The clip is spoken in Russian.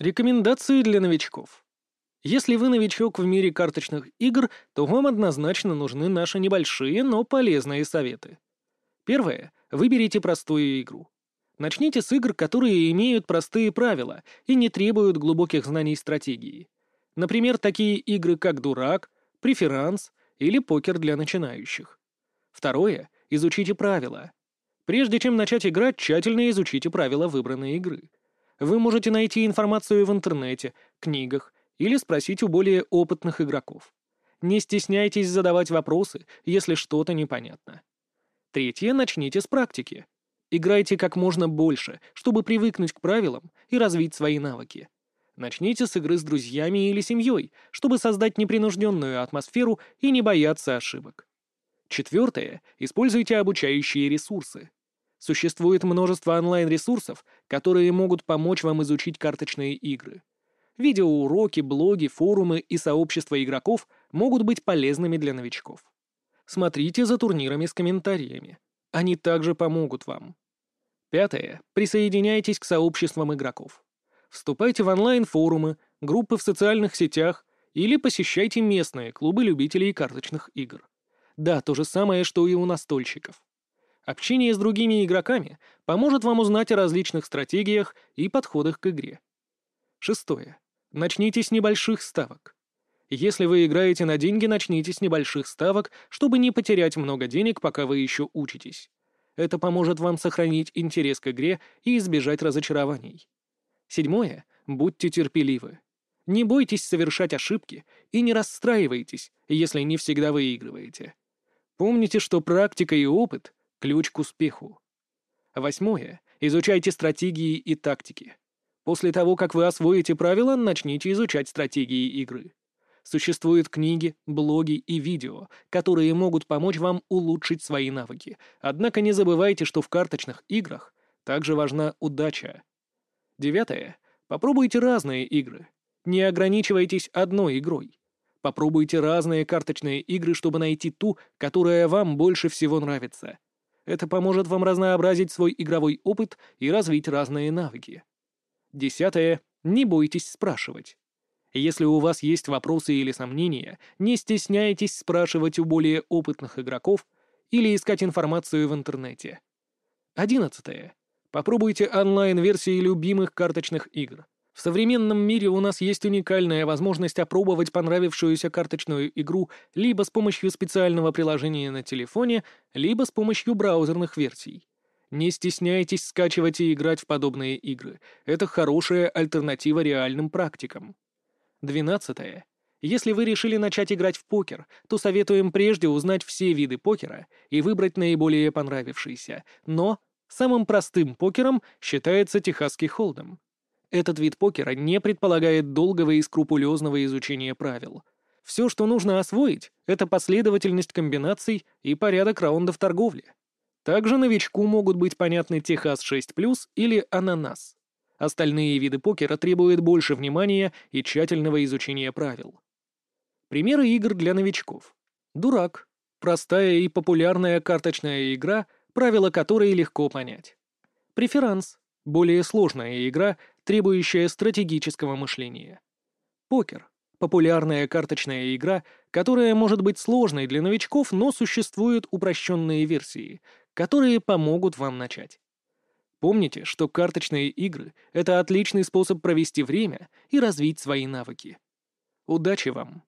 Рекомендации для новичков. Если вы новичок в мире карточных игр, то вам однозначно нужны наши небольшие, но полезные советы. Первое. Выберите простую игру. Начните с игр, которые имеют простые правила и не требуют глубоких знаний стратегии. Например, такие игры, как «Дурак», «Преферанс» или «Покер для начинающих». Второе. Изучите правила. Прежде чем начать играть, тщательно изучите правила выбранной игры. Вы можете найти информацию в интернете, книгах или спросить у более опытных игроков. Не стесняйтесь задавать вопросы, если что-то непонятно. Третье. Начните с практики. Играйте как можно больше, чтобы привыкнуть к правилам и развить свои навыки. Начните с игры с друзьями или семьей, чтобы создать непринужденную атмосферу и не бояться ошибок. Четвертое. Используйте обучающие ресурсы. Существует множество онлайн-ресурсов, которые могут помочь вам изучить карточные игры. Видеоуроки, блоги, форумы и сообщества игроков могут быть полезными для новичков. Смотрите за турнирами с комментариями. Они также помогут вам. Пятое. Присоединяйтесь к сообществам игроков. Вступайте в онлайн-форумы, группы в социальных сетях или посещайте местные клубы любителей карточных игр. Да, то же самое, что и у настольщиков. Общение с другими игроками поможет вам узнать о различных стратегиях и подходах к игре. Шестое. Начните с небольших ставок. Если вы играете на деньги, начните с небольших ставок, чтобы не потерять много денег, пока вы еще учитесь. Это поможет вам сохранить интерес к игре и избежать разочарований. Седьмое. Будьте терпеливы. Не бойтесь совершать ошибки и не расстраивайтесь, если не всегда выигрываете. Помните, что практика и опыт — ключ к успеху. Восьмое. Изучайте стратегии и тактики. После того, как вы освоите правила, начните изучать стратегии игры. Существуют книги, блоги и видео, которые могут помочь вам улучшить свои навыки. Однако не забывайте, что в карточных играх также важна удача. Девятое. Попробуйте разные игры. Не ограничивайтесь одной игрой. Попробуйте разные карточные игры, чтобы найти ту, которая вам больше всего нравится. Это поможет вам разнообразить свой игровой опыт и развить разные навыки. Десятое. Не бойтесь спрашивать. Если у вас есть вопросы или сомнения, не стесняйтесь спрашивать у более опытных игроков или искать информацию в интернете. Одиннадцатое. Попробуйте онлайн-версии любимых карточных игр. В современном мире у нас есть уникальная возможность опробовать понравившуюся карточную игру либо с помощью специального приложения на телефоне, либо с помощью браузерных версий. Не стесняйтесь скачивать и играть в подобные игры. Это хорошая альтернатива реальным практикам. Двенадцатое. Если вы решили начать играть в покер, то советуем прежде узнать все виды покера и выбрать наиболее понравившийся. Но самым простым покером считается техасский холдем. Этот вид покера не предполагает долгого и скрупулезного изучения правил. Все, что нужно освоить, это последовательность комбинаций и порядок раундов торговли. Также новичку могут быть понятны Техас 6+, или Ананас. Остальные виды покера требуют больше внимания и тщательного изучения правил. Примеры игр для новичков. Дурак. Простая и популярная карточная игра, правила которой легко понять. Преферанс. Более сложная игра, требующая стратегического мышления. Покер. Популярная карточная игра, которая может быть сложной для новичков, но существуют упрощенные версии, которые помогут вам начать. Помните, что карточные игры — это отличный способ провести время и развить свои навыки. Удачи вам!